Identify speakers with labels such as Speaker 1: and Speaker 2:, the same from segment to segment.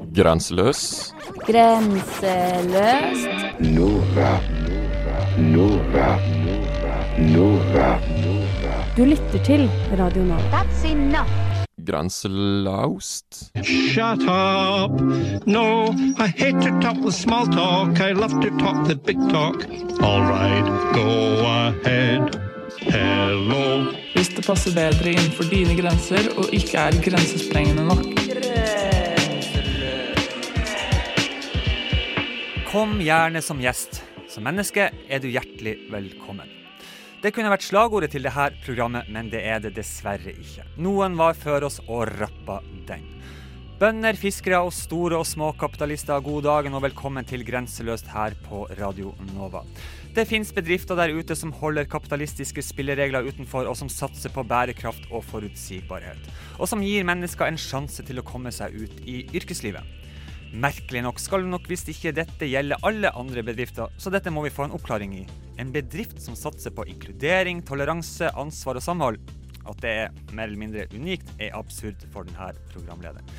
Speaker 1: Grenseløs.
Speaker 2: Grenseløst.
Speaker 3: Nova. Nova. Nova.
Speaker 2: Du lytter til Radio Nova.
Speaker 4: That's enough.
Speaker 1: Grenselaust.
Speaker 5: Shut up! No, I hate to talk the small talk. I love to talk the big talk. All right, go ahead. Hello.
Speaker 6: Hvis det passer bedre innenfor dine grenser og ikke er grensesprengende nok.
Speaker 7: Kom gjerne som gjest. Som menneske er du hjertelig velkommen. Det kunne vært slagordet til dette programmet, men det er det dessverre ikke. Noen var før oss og rappa den. Bønder, fiskere og store og små kapitalister, god dagen og velkommen til Grenseløst her på Radio Nova. Det fins bedrifter der ute som holder kapitalistiske spilleregler utenfor, og som satser på bærekraft og forutsigbarhet. Og som gir mennesker en sjanse til å komme seg ut i yrkeslivet. Merkelig nok skal nok visst ikke dette gjelde alle andre bedrifter, så dette må vi få en oppklaring i. En bedrift som satser på inkludering, toleranse, ansvar og samhold. At det er mer eller mindre unikt, er absurd for denne programlederen.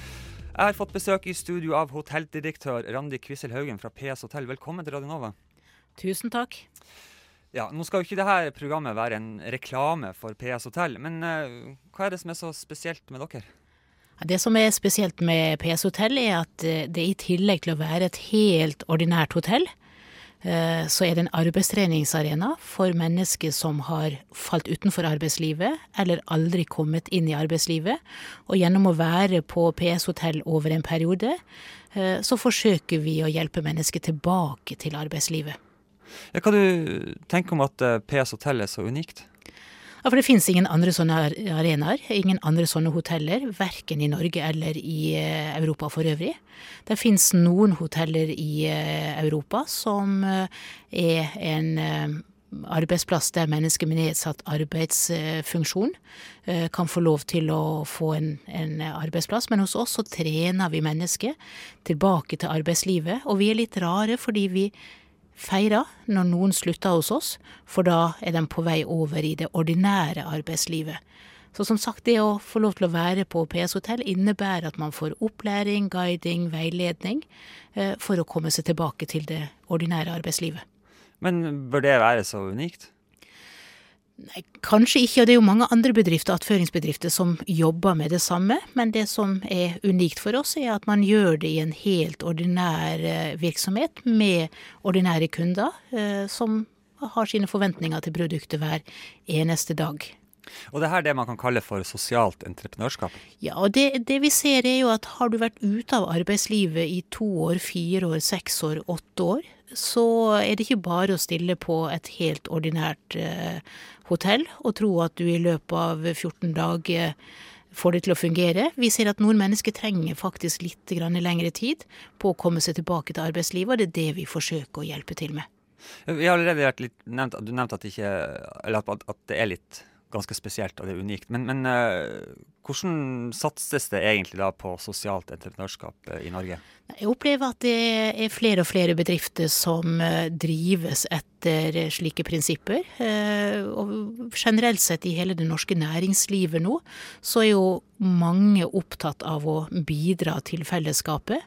Speaker 7: Jeg har fått besøk i studio av hotelldirektør Randi Kvissel Haugen fra PS Hotell. Velkommen til Radionova.
Speaker 8: Tusen takk.
Speaker 7: Ja, Nå skal jo ikke dette programmet være en reklame for PS Hotell, men uh, hva er det som er så spesielt med dere?
Speaker 8: Det som er spesielt med PS Hotell, er at eh, det i tillegg til å være et helt ordinært hotell, eh, så er det en arbeidstreningsarena for mennesker som har falt utenfor arbeidslivet eller aldri kommet inn i arbeidslivet. Og gjennom å være på PS Hotell over en periode, eh, så forsøker vi å hjelpe mennesker tilbake til arbeidslivet.
Speaker 7: Ja, hva du tenker om at PS Hotell er så unikt?
Speaker 8: Ja, for det finnes ingen andre sånne arenaer, ingen andre sånne hoteller, verken i Norge eller i eh, Europa for øvrig. Det finnes noen hoteller i eh, Europa som eh, er en arbeidsplass der mennesker med nedsatt arbeidsfunksjon kan få lov til å få en, en, arbeidsplass. Men hos oss så trener vi mennesker tilbake til arbeidslivet, og vi er litt rare fordi vi feire når noen slutter hos oss, for da er de på vei over i det ordinære arbeidslivet. Så som sagt, det å få lov til å være på PS Hotell innebærer at man får opplæring, guiding, veiledning eh, for å komme seg tilbake til det ordinære arbeidslivet.
Speaker 7: Men bør det være så unikt?
Speaker 8: Nei, kanskje ikke, og det er jo mange andre bedrifter, attføringsbedrifter, som jobber med det samme. Men det som er unikt for oss, er at man gjør det i en helt ordinær eh, virksomhet med ordinære kunder, eh, som har sine forventninger til produktet hver eneste dag.
Speaker 7: Og det her er det man kan kalle for sosialt entreprenørskap?
Speaker 8: Ja, og det, det, vi ser er jo at har du vært ute av arbeidslivet i to år, fire år, seks år, åtte år, så er det ikke bare å stille på et helt ordinært eh, hotell og tro at du i løpet av 14 dager får det til å fungere. Vi ser at noen mennesker trenger faktisk litt lengre tid på å komme seg tilbake til arbeidslivet, og det er det vi forsøker å hjelpe til med.
Speaker 7: Vi har allerede nevnt, Du nevnte at, at, at det er litt ganske spesielt og det er unikt. Men, men uh, hvordan satses det egentlig da på sosialt entreprenørskap uh, i Norge?
Speaker 8: Jeg opplever at det er flere og flere bedrifter som uh, drives etter slike prinsipper. Og generelt sett i hele det norske næringslivet nå, så er jo mange opptatt av å bidra til fellesskapet.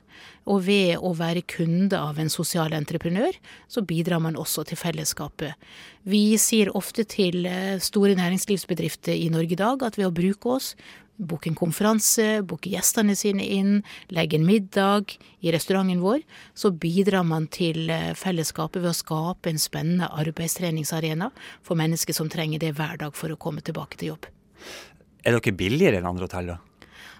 Speaker 8: Og ved å være kunde av en sosial entreprenør, så bidrar man også til fellesskapet. Vi sier ofte til eh, store næringslivsbedrifter i Norge i dag at ved å bruke oss, booke en konferanse, booke gjestene sine inn, legge en middag i restauranten vår, så bidrar man til eh, fellesskapet ved å skape en spennende arbeidstreningsarena for mennesker som trenger det hver dag for å komme tilbake til jobb.
Speaker 7: Er dere billigere enn andre hotell, da?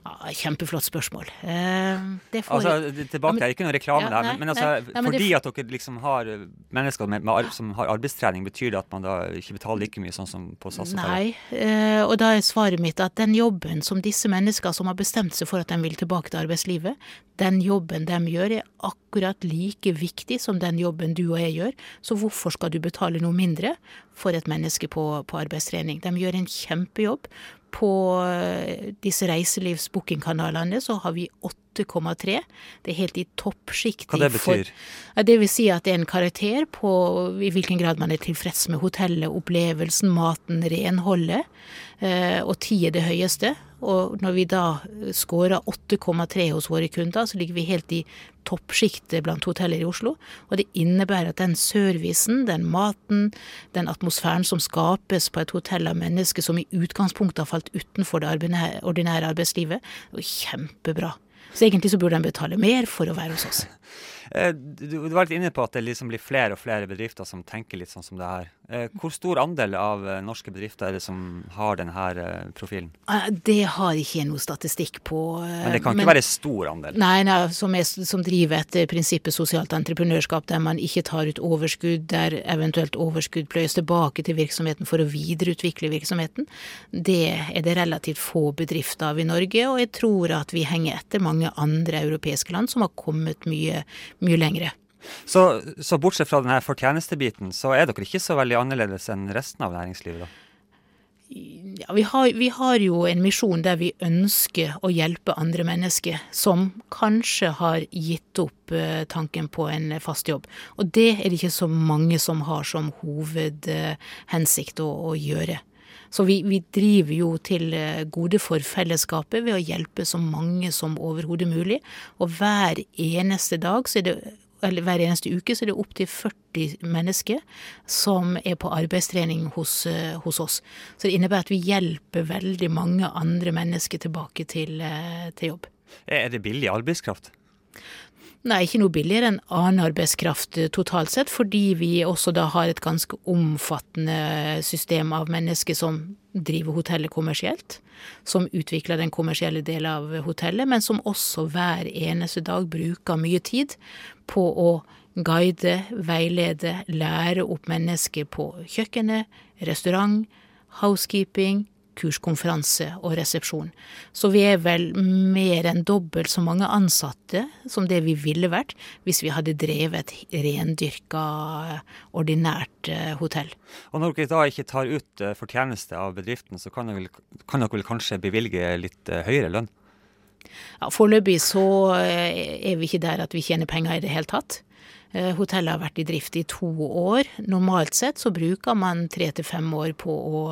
Speaker 8: Ja, kjempeflott spørsmål. Eh,
Speaker 7: altså, tilbake her, ikke noe reklame ja, der, men, men altså, nei, nei, fordi at dere liksom har mennesker med, med, som har arbeidstrening, betyr det at man da ikke betaler like mye sånn som på SAS?
Speaker 8: Nei, eh, og da er svaret mitt at den jobben som disse mennesker som har bestemt seg for at de vil tilbake til arbeidslivet, den jobben de gjør er akkurat like viktig som den jobben du og jeg gjør, så hvorfor skal du betale noe mindre for et menneske på, på arbeidstrening? De gjør en kjempejobb på eh, disse reiselivsbookingkanalene så har vi 8,3. Det er helt i toppsjiktet.
Speaker 7: Hva det betyr?
Speaker 8: for-? Det vil si at det er en karakter på i hvilken grad man er tilfreds med hotellet, opplevelsen, maten, renholdet. Eh, og ti er det høyeste. Og når vi da scorer 8,3 hos våre kunder, så ligger vi helt i toppsjiktet blant hoteller i Oslo. Og det innebærer at den servicen, den maten, den atmosfæren som skapes på et hotell av mennesker som i utgangspunktet har falt utenfor det ordinære arbeidslivet, er kjempebra. Så egentlig så burde de betale mer for å være hos oss.
Speaker 7: Eh, Du, du var litt inne på at det liksom blir flere og flere bedrifter som tenker litt sånn som det her. Eh, Hvor stor andel av eh, norske bedrifter er det som har denne profilen?
Speaker 8: Det har ikke jeg noe statistikk på.
Speaker 7: Men det kan ikke være stor andel.
Speaker 8: Nei, nei som, er, som driver etter prinsippet sosialt entreprenørskap, der man ikke tar ut overskudd, der eventuelt overskudd pløyes tilbake til virksomheten for å videreutvikle virksomheten. Det er det relativt få bedrifter av i Norge, og jeg tror at vi henger etter mange andre europeiske land som har kommet mye, mye lengre.
Speaker 7: Så, så bortsett fra denne fortjenestebiten, så er dere ikke så veldig annerledes enn resten av næringslivet, da?
Speaker 8: Ja, vi, har, vi har jo en misjon der vi ønsker å hjelpe andre mennesker som kanskje har gitt opp eh, tanken på en fast jobb. Og det er det ikke så mange som har som hovedhensikt å, å gjøre. Så vi, vi driver jo til eh, gode for fellesskapet ved å hjelpe så mange som overhodet mulig. Og hver eneste dag så er det eller hver eneste uke så er det opptil 40 mennesker som er på arbeidstrening hos, eh, hos oss. Så det innebærer at vi hjelper veldig mange andre mennesker tilbake til, eh, til jobb.
Speaker 7: Er det billig arbeidskraft?
Speaker 8: Nei, ikke noe billigere enn annen arbeidskraft eh, totalt sett, fordi vi også da har et ganske omfattende system av mennesker som driver hotellet kommersielt, som utvikler den kommersielle delen av hotellet, men som også hver eneste dag bruker mye tid på å guide, veilede, lære opp mennesker på kjøkkenet, restaurant, housekeeping, kurskonferanse og resepsjon. Så vi er vel mer enn dobbelt så mange ansatte som det vi ville vært hvis vi hadde drevet et rendyrka, ordinært eh, hotell.
Speaker 7: Og når dere da ikke tar ut eh, fortjeneste av bedriften, så kan dere, kan dere vel kanskje bevilge litt eh, høyere lønn?
Speaker 8: Ja, Foreløpig så er vi ikke der at vi tjener penger i det hele tatt. Eh, Hotellet har vært i drift i to år. Normalt sett så bruker man tre til fem år på å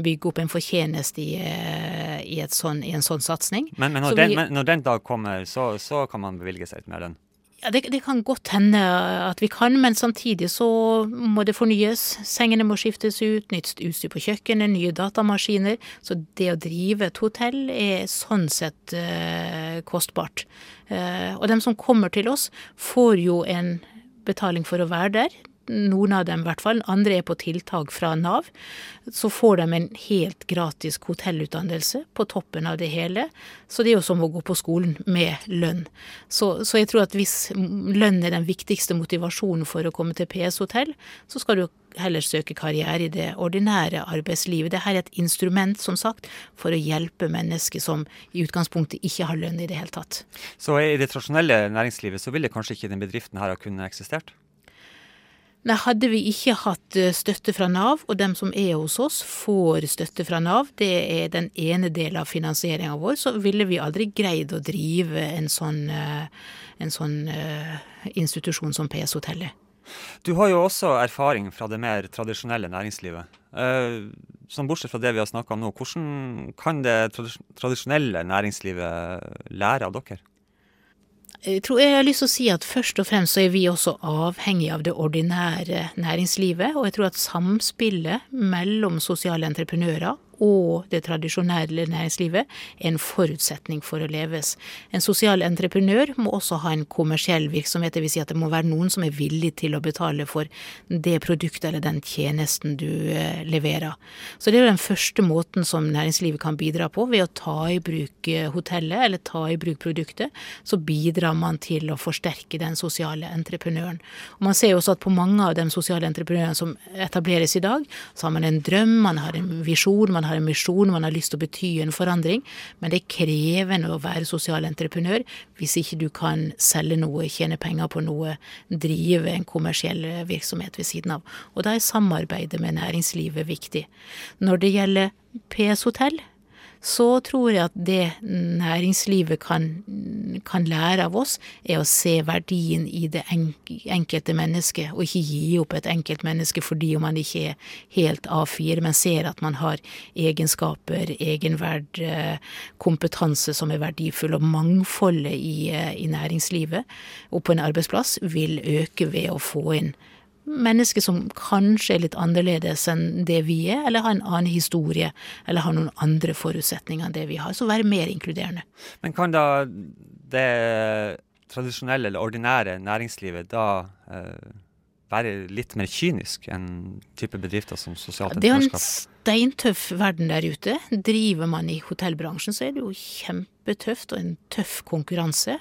Speaker 8: bygge opp en fortjeneste i, eh, i, sånn, i en sånn satsing.
Speaker 7: Men, men,
Speaker 8: Så
Speaker 7: når, den,
Speaker 8: vi-
Speaker 7: men når den dag kommer, så, så kan man bevilge seg litt mer lønn?
Speaker 8: Ja, det, det kan godt hende at vi kan, men samtidig så må det fornyes. Sengene må skiftes ut, nytt utstyr på kjøkkenet, nye datamaskiner. Så det å drive et hotell er sånn sett eh, kostbart. Eh, og dem som kommer til oss, får jo en betaling for å være der. Noen av dem i hvert fall. Andre er på tiltak fra Nav. Så får de en helt gratis hotellutdannelse på toppen av det hele. Så det er jo som å gå på skolen med lønn. Så, så jeg tror at hvis lønn er den viktigste motivasjonen for å komme til PS hotell, så skal du heller søke karriere i det ordinære arbeidslivet. Dette er et instrument, som sagt, for å hjelpe mennesker som i utgangspunktet ikke har lønn i det hele tatt.
Speaker 7: Så i det tradisjonelle næringslivet så ville kanskje ikke den bedriften her ha kunnet eksistert?
Speaker 8: Nei, hadde vi ikke hatt eh, støtte fra Nav, og dem som er hos oss får støtte fra Nav, det er den ene delen av finansieringa vår, så ville vi aldri greid å drive en sånn, eh, en sånn eh, institusjon som PS Hotellet.
Speaker 7: Du har jo også erfaring fra det mer tradisjonelle næringslivet. Eh, sånn bortsett fra det vi har snakka om nå, hvordan kan det tradisjonelle næringslivet lære av dere?
Speaker 8: Jeg tror jeg har lyst til å si at først og fremst så er vi også avhengig av det ordinære næringslivet, og jeg tror at samspillet mellom sosiale entreprenører og det tradisjonelle næringslivet er en forutsetning for å leves. En sosial entreprenør må også ha en kommersiell virksomhet, dvs. Si at det må være noen som er villig til å betale for det produktet eller den tjenesten du eh, leverer. Så det er den første måten som næringslivet kan bidra på, ved å ta i bruk eh, hotellet eller ta i bruk produktet. Så bidrar man til å forsterke den sosiale entreprenøren. Og Man ser jo også at på mange av de sosiale entreprenørene som etableres i dag, så har man en drøm, man har en visjon, man har en misjon, man har lyst til å bety en forandring. Men det er krevende å være sosial entreprenør hvis ikke du kan selge noe, tjene penger på noe, drive en kommersiell virksomhet ved siden av. Og da er samarbeidet med næringslivet viktig. Når det gjelder PS Hotell, så tror jeg at det næringslivet kan, kan lære av oss, er å se verdien i det enkelte mennesket, og ikke gi opp et enkeltmenneske fordi man ikke er helt A4, men ser at man har egenskaper, egenverd, eh, kompetanse som er verdifull, og mangfoldet i, eh, i næringslivet og på en arbeidsplass vil øke ved å få inn mennesker som kanskje er litt annerledes enn det vi er, eller har en annen historie, eller har noen andre forutsetninger enn det vi har. Så være mer inkluderende.
Speaker 7: Men kan da det tradisjonelle eller ordinære næringslivet da eh, være litt mer kynisk enn type bedrifter som sosialt
Speaker 8: entreprenørskap? Det er en steintøff verden der ute. Driver man i hotellbransjen, så er det jo kjempetøft og en tøff konkurranse.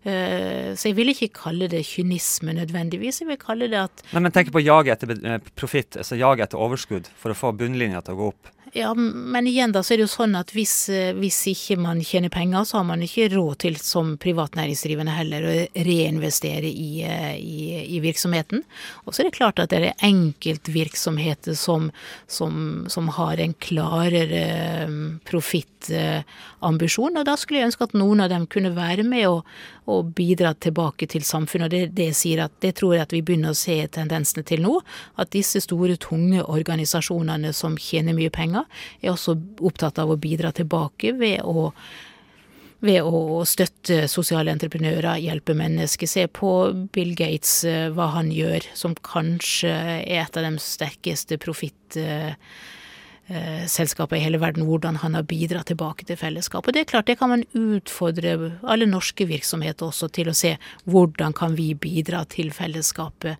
Speaker 8: Eh, så jeg vil ikke kalle det kynisme nødvendigvis. Jeg vil kalle det at
Speaker 7: Nei, Men tenk på jaget etter eh, profitt, altså jaget etter overskudd, for å få bunnlinja til å gå opp.
Speaker 8: Ja, men igjen da så er det jo sånn at hvis, eh, hvis ikke man tjener penger, så har man ikke råd til som privat næringsdrivende heller å reinvestere i, i, i virksomheten. Og så er det klart at det er enkeltvirksomheter som, som, som har en klarere profittambisjon, og da skulle jeg ønske at noen av dem kunne være med og, og bidra tilbake til samfunnet. Og det, det, sier at, det tror jeg at vi begynner å se tendensene til nå. At disse store, tunge organisasjonene som tjener mye penger, er også opptatt av å bidra tilbake ved å ved å støtte sosiale entreprenører, hjelpe mennesker. Se på Bill Gates, eh, hva han gjør, som kanskje er et av de sterkeste profitt Eh, i hele verden, hvordan han har bidratt tilbake til fellesskapet. Det er klart, det kan man utfordre alle norske virksomheter også til å se hvordan kan vi bidra til fellesskapet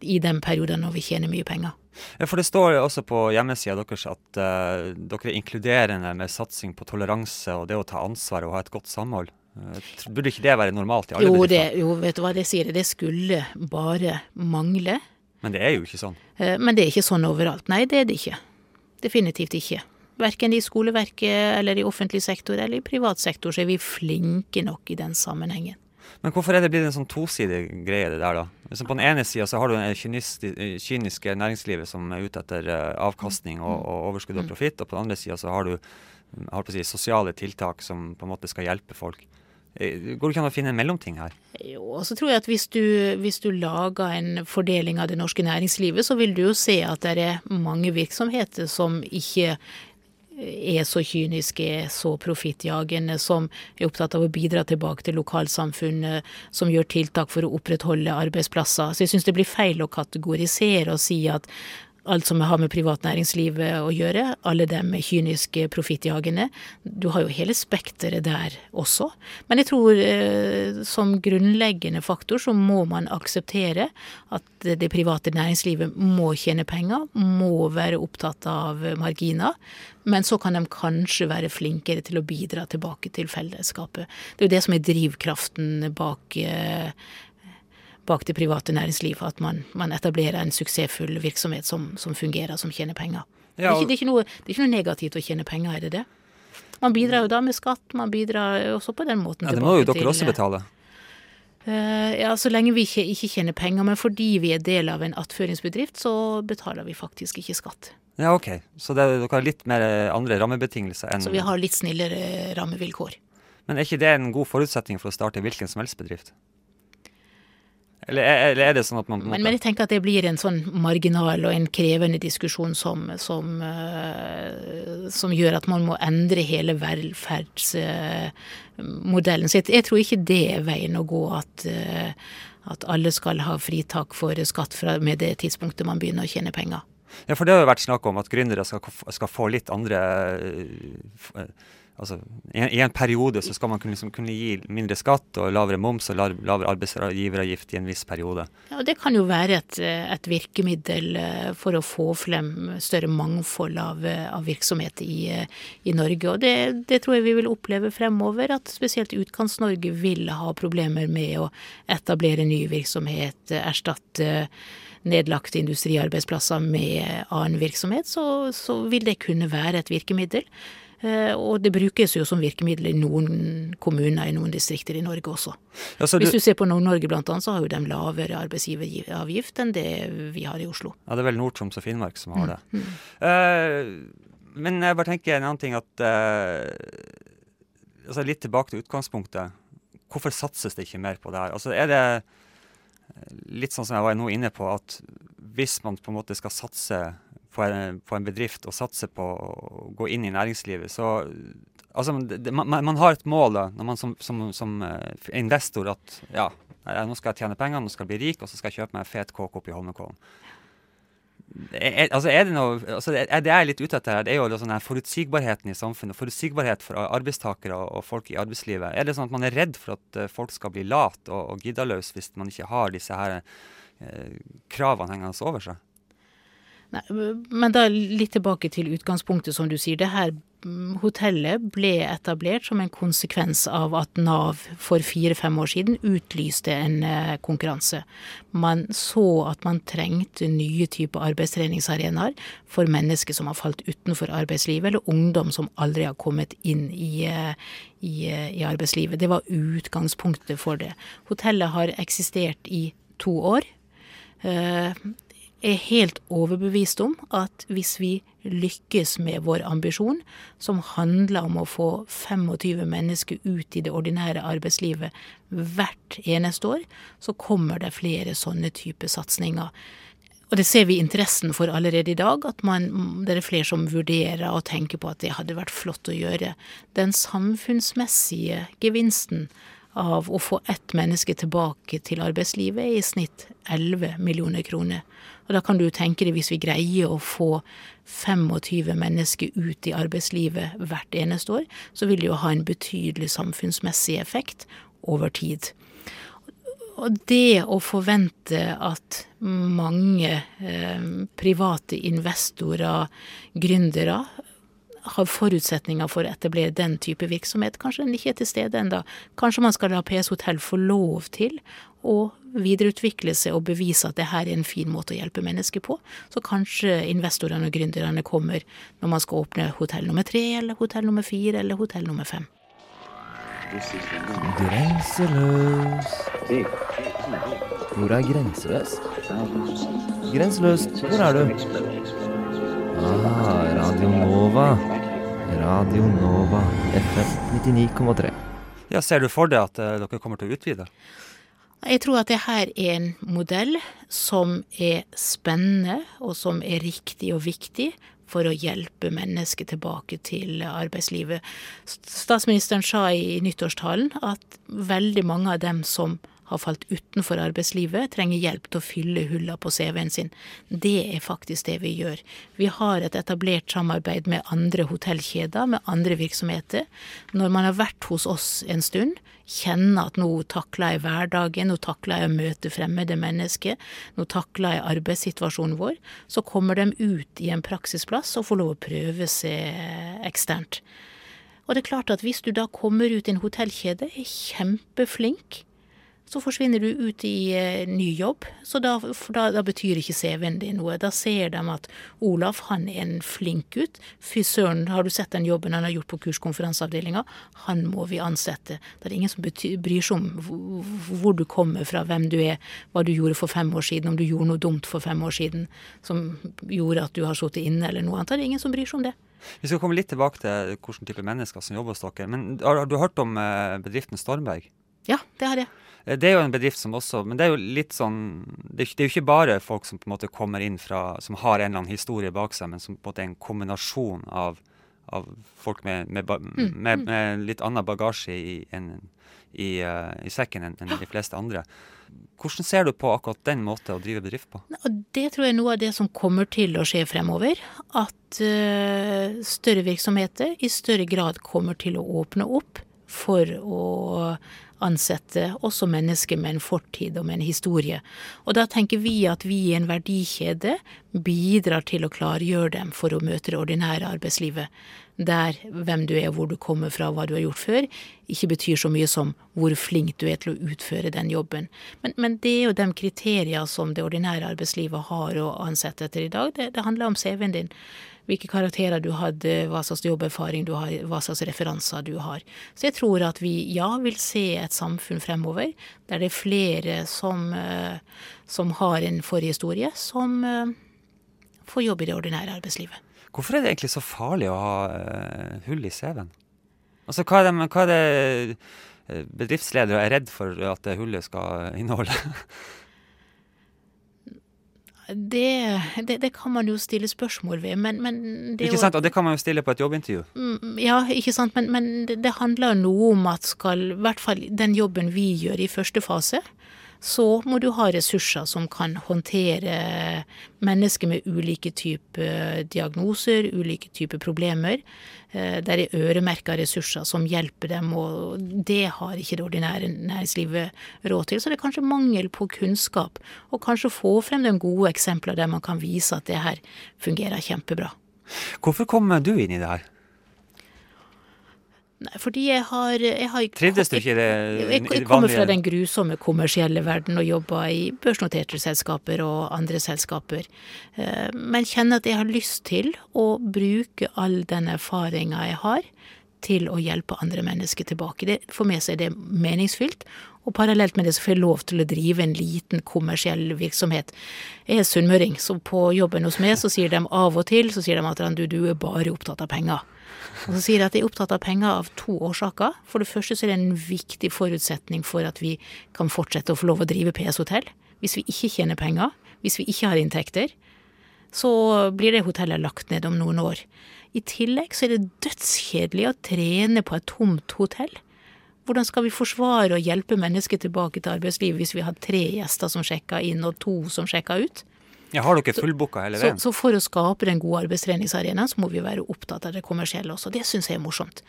Speaker 8: i den perioden når vi tjener mye penger.
Speaker 7: Ja, for Det står også på hjemmesida deres at uh, dere er inkluderende med satsing på toleranse og det å ta ansvar og ha et godt samhold. Uh, burde ikke det være normalt i alle
Speaker 8: jo,
Speaker 7: bedrifter?
Speaker 8: Det, jo, vet du hva det sier? Det skulle bare mangle.
Speaker 7: Men det er jo ikke sånn?
Speaker 8: Men det er ikke sånn overalt. Nei, det er det ikke. Definitivt ikke. Verken i skoleverket eller i offentlig sektor eller i privat sektor så er vi flinke nok i den sammenhengen.
Speaker 7: Men hvorfor er det blitt en sånn tosidig greie det der, da? Liksom på den ene sida så har du det kyniske næringslivet som er ute etter eh, avkastning og, og overskudd og mm. profitt, og på den andre sida så har du å si, sosiale tiltak som på en måte skal hjelpe folk. Eh, går det ikke an å finne en mellomting her?
Speaker 8: Jo, og så tror jeg at hvis du, hvis du, lager en fordeling av det norske næringslivet, så vil du jo se at det er mange virksomheter som ikke er så kyniske, er så profittjagende, som er opptatt av å bidra tilbake til lokalsamfunnet, som gjør tiltak for å opprettholde arbeidsplasser. Så jeg syns det blir feil å kategorisere og si at alt som har med privat næringsliv å gjøre. Alle dem kyniske, profittjagende. Du har jo hele spekteret der også. Men jeg tror eh, som grunnleggende faktor så må man akseptere at det private næringslivet må tjene penger, må være opptatt av marginer. Men så kan de kanskje være flinkere til å bidra tilbake til fellesskapet. Det er jo det som er drivkraften bak eh, bak det private næringsliv. At man, man etablerer en suksessfull virksomhet som, som fungerer, som tjener penger. Ja, og... det, er ikke, det, er noe, det, er ikke, noe, negativt å tjene penger, er det det? Man bidrar jo da med skatt, man bidrar også på den måten.
Speaker 7: Ja, Det må jo dere til, også betale?
Speaker 8: Uh, ja, så lenge vi ikke, ikke tjener penger. Men fordi vi er del av en attføringsbedrift, så betaler vi faktisk ikke skatt.
Speaker 7: Ja, ok. Så det, dere har litt mer andre rammebetingelser enn
Speaker 8: Så vi har litt snillere rammevilkår.
Speaker 7: Men er ikke det en god forutsetning for å starte hvilken som helst bedrift? Eller, eller, er det sånn at man
Speaker 8: men, men, jeg tenker at det blir en sånn marginal og en krevende diskusjon som, som, uh, som gjør at man må endre hele velferdsmodellen. Så jeg, jeg, tror ikke det er veien å gå at, uh, at alle skal ha fritak for skatt fra, med det tidspunktet man begynner å tjene penger.
Speaker 7: Ja, for det har jo vært snakk om at gründere skal, skal få litt andre altså, i, en, i, en, periode så skal man kunne, liksom, kunne, gi mindre skatt og lavere moms og lavere arbeidsgiveravgift i en viss periode.
Speaker 8: Ja, Det kan jo være et, et virkemiddel eh, for å få frem større mangfold av, av virksomhet i, i, Norge. Og det, det, tror jeg vi vil oppleve fremover, at spesielt Utkants-Norge vil ha problemer med å etablere ny virksomhet, erstatte nedlagte industriarbeidsplasser med annen virksomhet, så, så vil det kunne være et virkemiddel. Eh, og det brukes jo som virkemiddel i noen kommuner i noen distrikter i Norge også. Ja, du... Hvis du ser på Nord-Norge blant annet, så har jo de lavere arbeidsgiveravgift enn det vi har i Oslo.
Speaker 7: Ja, det er vel Nord-Troms og Finnmark som har det. Mm. Mm. Uh, Men jeg bare tenker en annen ting at uh, altså Litt tilbake til utgangspunktet. Hvorfor satses det ikke mer på det her? Altså Er det litt sånn som jeg var nå inne på, at hvis man på en måte skal satse på en, på en bedrift og satse på å gå inn i næringslivet, så Altså, det, det, man, man har et mål da, når man som, som, som eh, investor at ja, nå skal jeg tjene penger, nå skal jeg bli rik, og så skal jeg kjøpe meg en fet kåk oppe i Holmenkollen. Altså er det noe, altså er det jeg er litt ute etter her, det er jo sånn forutsigbarheten i samfunnet. Forutsigbarhet for arbeidstakere og, og folk i arbeidslivet. Er det sånn at man er redd for at uh, folk skal bli lat og, og giddaløse hvis man ikke har disse her uh, kravene hengende over seg?
Speaker 8: Nei, men da litt tilbake til utgangspunktet, som du sier. Det her mm, hotellet ble etablert som en konsekvens av at Nav for fire-fem år siden utlyste en eh, konkurranse. Man så at man trengte nye typer arbeidstreningsarenaer for mennesker som har falt utenfor arbeidslivet, eller ungdom som aldri har kommet inn i, eh, i, eh, i arbeidslivet. Det var utgangspunktet for det. Hotellet har eksistert i to år er helt overbevist om at hvis vi lykkes med vår ambisjon, som handler om å få 25 mennesker ut i det ordinære arbeidslivet hvert eneste år, så kommer det flere sånne type satsinger. Og det ser vi interessen for allerede i dag, at man, det er flere som vurderer og tenker på at det hadde vært flott å gjøre. Den samfunnsmessige gevinsten av å få ett menneske tilbake til arbeidslivet er i snitt 11 millioner kroner. Og da kan du tenke deg hvis vi greier å få 25 mennesker ut i arbeidslivet hvert eneste år, så vil det jo ha en betydelig samfunnsmessig effekt over tid. Og det å forvente at mange eh, private investorer, gründere, har forutsetninger for å etablere den type virksomhet. Kanskje den ikke er til stede ennå. Kanskje man skal la PS Hotell få lov til å videreutvikle seg og bevise at det her er en fin måte å hjelpe mennesker på. Så kanskje investorene og gründerne kommer når man skal åpne hotell nummer tre, eller hotell nummer fire, eller hotell nummer fem.
Speaker 1: Grenseløs. Hvor er Grenseløs? Grenseløs, hvor er du? Ah, Radio Nova. Radio Nova, FM 99,3.
Speaker 7: Ja, Ser du for deg at uh, dere kommer til å utvide?
Speaker 8: Jeg tror at det her er en modell som er spennende, og som er riktig og viktig for å hjelpe mennesker tilbake til arbeidslivet. Statsministeren sa i nyttårstalen at veldig mange av dem som har falt utenfor arbeidslivet, trenger hjelp til å fylle hullene på CV-en sin. Det er faktisk det vi gjør. Vi har et etablert samarbeid med andre hotellkjeder, med andre virksomheter. Når man har vært hos oss en stund, kjenner at nå takler jeg hverdagen, nå takler jeg å møte fremmede mennesker, nå takler jeg arbeidssituasjonen vår, så kommer de ut i en praksisplass og får lov å prøve seg eksternt. Og det er klart at hvis du da kommer ut i en hotellkjede, er kjempeflink, så forsvinner du ut i eh, ny jobb. Så da, da, da betyr ikke CV-en din noe. Da ser de at Olaf, han er en flink gutt. Fy søren, har du sett den jobben han har gjort på kurskonferanseavdelinga? Han må vi ansette. Det er ingen som betyr, bryr seg om hvor du kommer fra, hvem du er, hva du gjorde for fem år siden, om du gjorde noe dumt for fem år siden som gjorde at du har sittet inne eller noe annet. Det er ingen som bryr seg om det.
Speaker 7: Vi skal komme litt tilbake til hvilken type mennesker som jobber hos dere. Men har, har du hørt om eh, bedriften Stormberg?
Speaker 8: Ja, det har jeg.
Speaker 7: Eh, det er jo en bedrift som også Men det er jo litt sånn Det er, jo ikke bare folk som på en måte kommer inn fra Som har en eller annen historie bak seg, men som på en måte er en kombinasjon av, av folk med, med, mm, med, mm. med, litt annen bagasje i, en, i, uh, i sekken enn en de fleste andre. Hvordan ser du på akkurat den måten å drive bedrift på?
Speaker 8: Det tror jeg er noe av det som kommer til å skje fremover. At uh, større virksomheter i større grad kommer til å åpne opp for å ansette også mennesker med en fortid og med en historie. Og da tenker vi at vi i en verdikjede bidrar til å klargjøre dem for å møte det ordinære arbeidslivet. Der hvem du er, hvor du kommer fra, hva du har gjort før, ikke betyr så mye som hvor flink du er til å utføre den jobben. Men, men det er jo de kriteriene som det ordinære arbeidslivet har å ansette etter i dag. Det, det handler om CV-en din hvilke karakterer du hadde, hva slags jobberfaring du har, hva slags referanser du har. Så jeg tror at vi ja vil se et samfunn fremover der det er flere som, eh, som har en forhistorie, som eh, får jobb i det ordinære arbeidslivet.
Speaker 7: Hvorfor er det egentlig så farlig å ha uh, hull i CV-en? Altså, hva er, det, hva er det eh, bedriftsledere er redd for at hullet skal inneholde?
Speaker 8: Det, det, det, kan man jo stille spørsmål ved, men, men
Speaker 7: det Ikke sant, og det kan man jo stille på et jobbintervju.
Speaker 8: Mm, ja, ikke sant, men, men det, det handler noe om at skal, i hvert fall den jobben vi gjør i første fase, så må du ha ressurser som kan håndtere mennesker med ulike typer diagnoser, ulike typer problemer. Der det er øremerka ressurser som hjelper dem, og det har ikke det ordinære næringslivet råd til. Så det er kanskje mangel på kunnskap, og kanskje få frem de gode eksemplene der man kan vise at det her fungerer kjempebra.
Speaker 7: Hvorfor kom du inn i det her?
Speaker 8: Nei, fordi jeg har, jeg har
Speaker 7: Trivdes du ikke i det
Speaker 8: vanlige Jeg kommer fra den grusomme kommersielle verden og jobber i børsnoterte selskaper og andre selskaper. Eh, men kjenner at jeg har lyst til å bruke all den erfaringa jeg har, til å hjelpe andre mennesker tilbake. Det, for meg så er det meningsfylt. Og parallelt med det så får jeg lov til å drive en liten kommersiell virksomhet. Jeg er sunnmøring, så på jobben hos meg så sier de av og til så sier de at du, du er bare opptatt av penger. Og så sier de at de er opptatt av penger av to årsaker. For det første så er det en viktig forutsetning for at vi kan fortsette å få lov å drive PS Hotell. Hvis vi ikke tjener penger, hvis vi ikke har inntekter, så blir det hotellet lagt ned om noen år. I tillegg så er det dødskjedelig å trene på et tomt hotell. Hvordan skal vi forsvare og hjelpe mennesker tilbake til arbeidslivet hvis vi har tre gjester som sjekker inn og to som sjekker ut?
Speaker 7: Ja, Har dere fullbooka hele veien?
Speaker 8: Så, så, for å skape den gode arbeidstreningsarenaen, så må vi være opptatt av det kommersielle også. Det syns jeg er morsomt.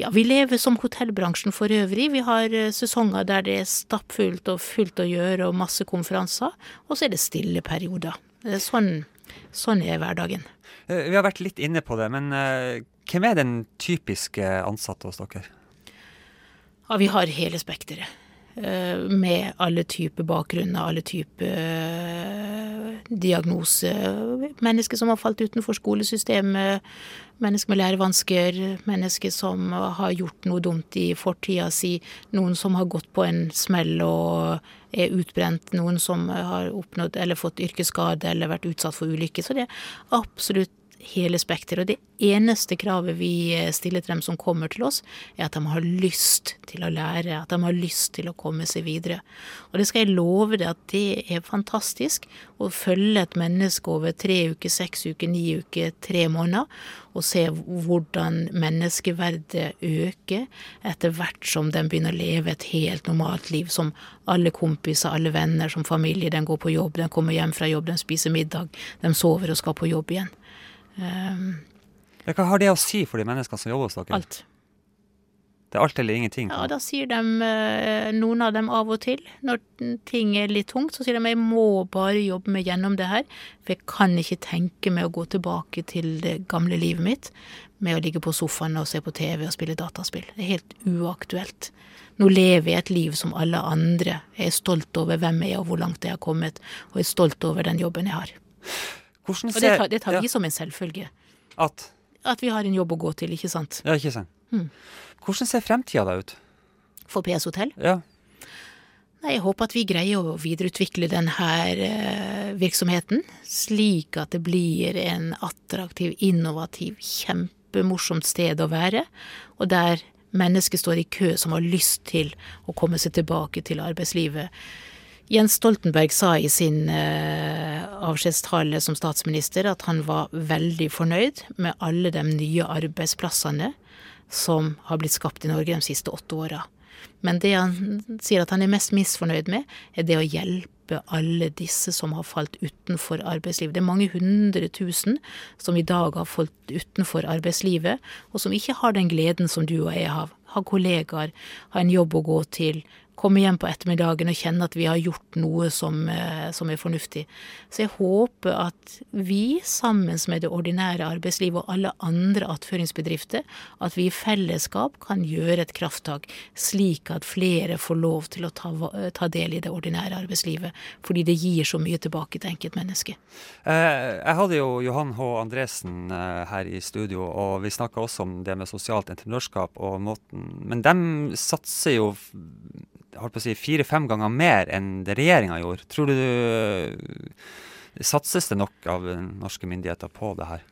Speaker 8: Ja, vi lever som hotellbransjen for øvrig. Vi har eh, sesonger der det er stappfullt og fullt å gjøre og masse konferanser. Og så er det stille perioder. Sånn, sånn er hverdagen.
Speaker 7: Eh, vi har vært litt inne på det, men uh, hvem er den typiske ansatte hos dere?
Speaker 8: Ja, Vi har hele spekteret. Eh, med alle typer bakgrunner, alle typer eh, diagnoser. Mennesker som har falt utenfor skolesystemet, mennesker med lærevansker, mennesker som har gjort noe dumt i fortida si, noen som har gått på en smell og er utbrent, noen som har oppnådd eller fått yrkesskade eller vært utsatt for ulykke. Så det er absolutt hele spekteret. Og det eneste kravet vi eh, stiller til dem som kommer til oss, er at de har lyst til å lære, at de har lyst til å komme seg videre. Og det skal jeg love deg at det er fantastisk å følge et menneske over tre uker, seks uker, ni uker, tre måneder, og se hvordan menneskeverdet øker etter hvert som de begynner å leve et helt normalt liv, som alle kompiser, alle venner, som familie. De går på jobb, de kommer hjem fra jobb, de spiser middag, de sover og skal på jobb igjen.
Speaker 7: Um, Hva har det å si for de menneskene som jobber hos dere?
Speaker 8: Alt.
Speaker 7: Det er alt eller ingenting?
Speaker 8: Ja, da sier de, eh, noen av dem av og til, når ting er litt tungt, så sier de jeg må bare jobbe meg gjennom det her, for jeg kan ikke tenke meg å gå tilbake til det gamle livet mitt med å ligge på sofaen og se på TV og spille dataspill. Det er helt uaktuelt. Nå lever jeg et liv som alle andre. Jeg er stolt over hvem jeg er og hvor langt jeg har kommet, og jeg er stolt over den jobben jeg har.
Speaker 7: Hvordan
Speaker 8: ser, og det tar, det tar ja. vi som en selvfølge.
Speaker 7: At?
Speaker 8: At vi har en jobb å gå til, ikke sant.
Speaker 7: Ja, ikke sant. Hmm. Hvordan ser fremtida da ut?
Speaker 8: For PS Hotell?
Speaker 7: Ja.
Speaker 8: Nei, Jeg håper at vi greier å videreutvikle denne eh, virksomheten, slik at det blir en attraktiv, innovativ, kjempemorsomt sted å være, og der mennesker står i kø som har lyst til å komme seg tilbake til arbeidslivet Jens Stoltenberg sa i sin eh, avskjedstale som statsminister at han var veldig fornøyd med alle de nye arbeidsplassene som har blitt skapt i Norge de siste åtte åra. Men det han sier at han er mest misfornøyd med, er det å hjelpe alle disse som har falt utenfor arbeidslivet. Det er mange hundre tusen som i dag har falt utenfor arbeidslivet, og som ikke har den gleden som du og jeg har. Ha kollegaer, ha en jobb å gå til, komme hjem på ettermiddagen og kjenne at vi har gjort noe som, eh, som, er fornuftig. Så jeg håper at vi, sammen med det ordinære arbeidslivet og alle andre attføringsbedrifter, at vi i fellesskap kan gjøre et krafttak, slik at flere får lov til å ta, ta del i det ordinære arbeidslivet. Fordi det gir så mye tilbake til enkeltmennesket.
Speaker 7: Eh, jeg hadde jo Johan H. Andresen eh, her i studio, og vi snakka også om det med sosialt entreprenørskap og måten Men de satser jo holdt på å si, fire-fem ganger mer enn det regjeringa gjorde. Tror du Satses det nok av norske myndigheter på det her?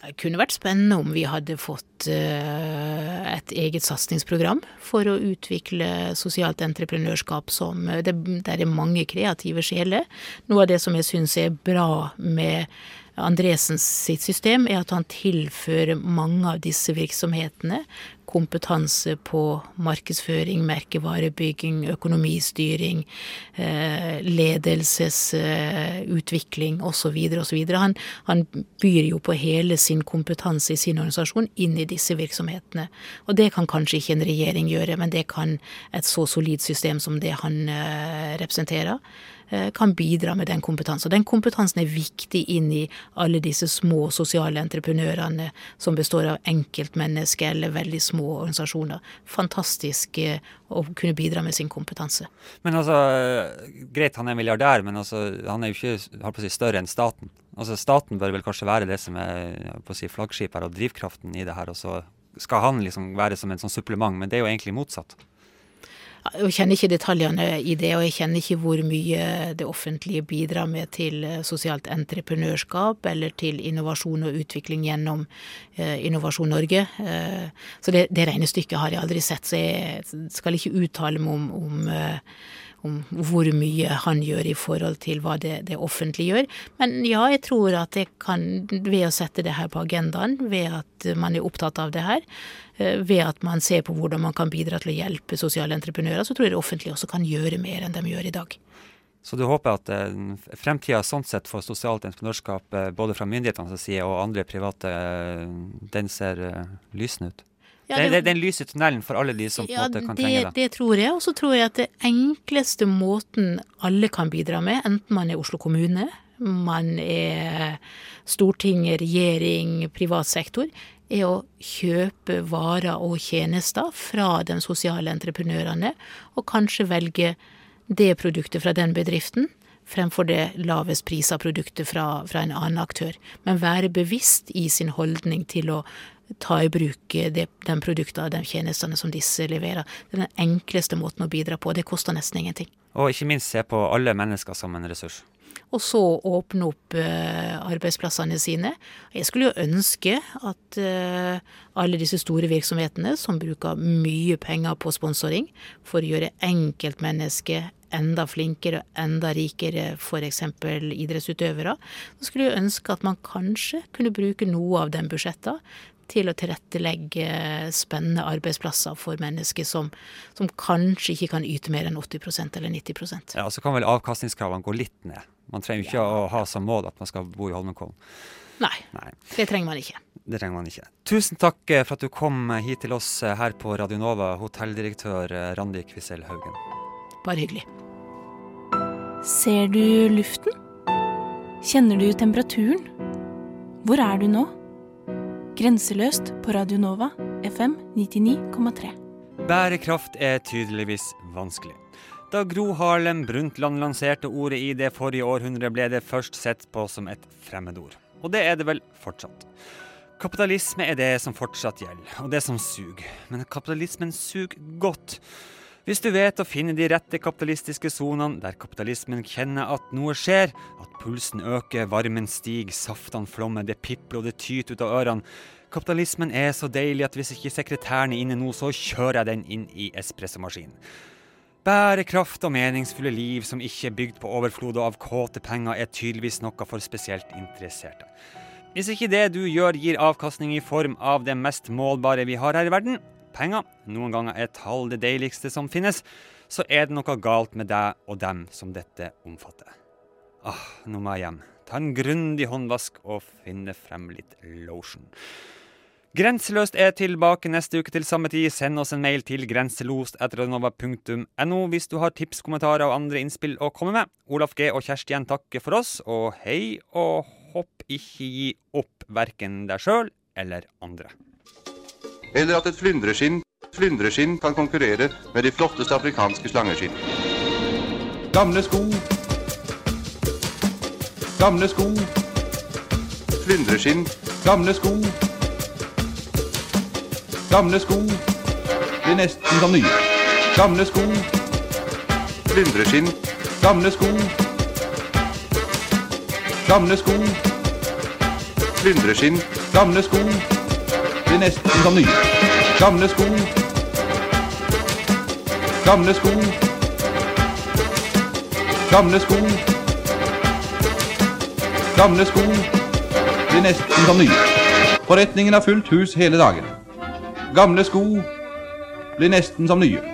Speaker 8: Det kunne vært spennende om vi hadde fått uh, et eget satsingsprogram for å utvikle sosialt entreprenørskap som det, Der er mange kreative sjeler. Noe av det som jeg syns er bra med Andresens sitt system, er at han tilfører mange av disse virksomhetene kompetanse på markedsføring, merkevarebygging, økonomistyring, eh, ledelsesutvikling osv. osv. Han, han byr jo på hele sin kompetanse i sin organisasjon inn i disse virksomhetene. Og det kan kanskje ikke en regjering gjøre, men det kan et så solid system som det han eh, representerer. Eh, kan bidra med den kompetansen. Og den kompetansen er viktig inn i alle disse små sosiale entreprenørene som består av enkeltmennesker eller veldig små organisasjoner. Fantastisk eh, å kunne bidra med sin kompetanse.
Speaker 7: Men altså, Greit han er milliardær, men altså, han er jo ikke si, større enn staten. Altså, Staten bør vel kanskje være det som er si, flaggskip og drivkraften i det her. og så skal han liksom være som en sånn supplement, men det er jo egentlig motsatt.
Speaker 8: Jeg kjenner ikke detaljene i det, og jeg kjenner ikke hvor mye det offentlige bidrar med til eh, sosialt entreprenørskap eller til innovasjon og utvikling gjennom eh, Innovasjon Norge. Eh, så det, det regnestykket har jeg aldri sett, så jeg skal ikke uttale meg om, om om hvor mye han gjør i forhold til hva det, det, offentlige gjør. Men ja, jeg tror at det kan, ved å sette det her på agendaen, ved at man er opptatt av det her, Eh, ved at man ser på hvordan man kan bidra til å hjelpe sosiale entreprenører, så tror jeg det offentlige også kan gjøre mer enn de gjør i dag.
Speaker 7: Så du håper at eh, fremtida sånn sett for sosialt entreprenørskap, eh, både fra myndighetenes side og andre private, den ser lysende ut? Ja, det, det, det, er en lys i tunnelen for alle de som ja, på en måte kan det, trenge det.
Speaker 8: Det tror jeg. Og så tror jeg at det enkleste måten alle kan bidra med, enten man er Oslo kommune, man er Stortinget, regjering, privat sektor, er å kjøpe varer og tjenester fra de sosiale entreprenørene, og kanskje velge det produktet fra den bedriften fremfor det lavest prisa produktet fra, fra, en annen aktør. Men være bevisst i sin holdning til å ta i bruk de, de produktene og de tjenestene som disse leverer. Det er den enkleste måten å bidra på. Det koster nesten ingenting.
Speaker 7: Og ikke minst se på alle mennesker som en ressurs
Speaker 8: og så åpne opp eh, arbeidsplassene sine. Jeg skulle jo ønske at eh, alle disse store virksomhetene som bruker mye penger på sponsoring for å gjøre enkeltmennesket enda flinkere og enda rikere f.eks. idrettsutøvere, så skulle jeg ønske at man kanskje kunne bruke noe av den budsjettene til å tilrettelegge spennende arbeidsplasser for mennesker som, som kanskje ikke kan yte mer enn 80% eller 90%
Speaker 7: Ja, Så kan vel avkastningskravene gå litt ned? Man trenger ikke ja. å ha som mål at man skal bo i Holmenkollen.
Speaker 8: Nei, Nei, det trenger man ikke.
Speaker 7: Det trenger man ikke. Tusen takk eh, for at du kom eh, hit til oss eh, her på Radionova, hotelldirektør Randi Kvissel Haugen.
Speaker 8: Bare hyggelig.
Speaker 2: Ser du luften? Kjenner du temperaturen? Hvor er du nå? Grenseløst på Radionova, FM 99,3.
Speaker 7: Bærekraft er tydeligvis vanskelig. Da Gro Harlem Brundtland lanserte ordet i det forrige århundre, ble det først sett på som et fremmedord. Og det er det vel fortsatt. Kapitalisme er det som fortsatt gjelder, og det som suger. Men kapitalismen suger godt. Hvis du vet å finne de rette kapitalistiske sonene der kapitalismen kjenner at noe skjer, at pulsen øker, varmen stiger, saftene flommer, det pipler og det tyter ut av ørene Kapitalismen er så deilig at hvis ikke sekretæren er inne nå, så kjører jeg den inn i espressomaskinen. Bærekraft og meningsfulle liv som ikke er bygd på overflod og av kåte penger, er tydeligvis noe for spesielt interesserte. Hvis ikke det du gjør gir avkastning i form av det mest målbare vi har her i verden, penger, noen ganger er tall det deiligste som finnes, så er det noe galt med deg og dem som dette omfatter. Ah, nå må jeg hjem. Ta en grundig håndvask og finne frem litt lotion. Grenseløst er tilbake neste uke til samme tid. Send oss en mail til grenselost.no hvis du har tips, kommentarer og andre innspill å komme med. Olaf G og Kjersti igjen takker for oss, og hei og hopp ikke gi opp verken deg sjøl eller andre.
Speaker 4: Eller at et flyndreskinn, flyndreskinn kan konkurrere med de flotteste afrikanske slangeskinn. Gamle sko. Gamle sko. Flyndreskinn. Gamle sko. Gamle sko blir nesten som nye. Gamle sko. Flyndreskinn. Gamle sko. Gamle sko. Flyndreskinn. Gamle sko blir nesten som nye. Gamle sko. Gamle sko. Gamle sko. Gamle sko blir nesten som nye. Forretningen har fullt hus hele dagen. Gamle sko blir nesten som nye.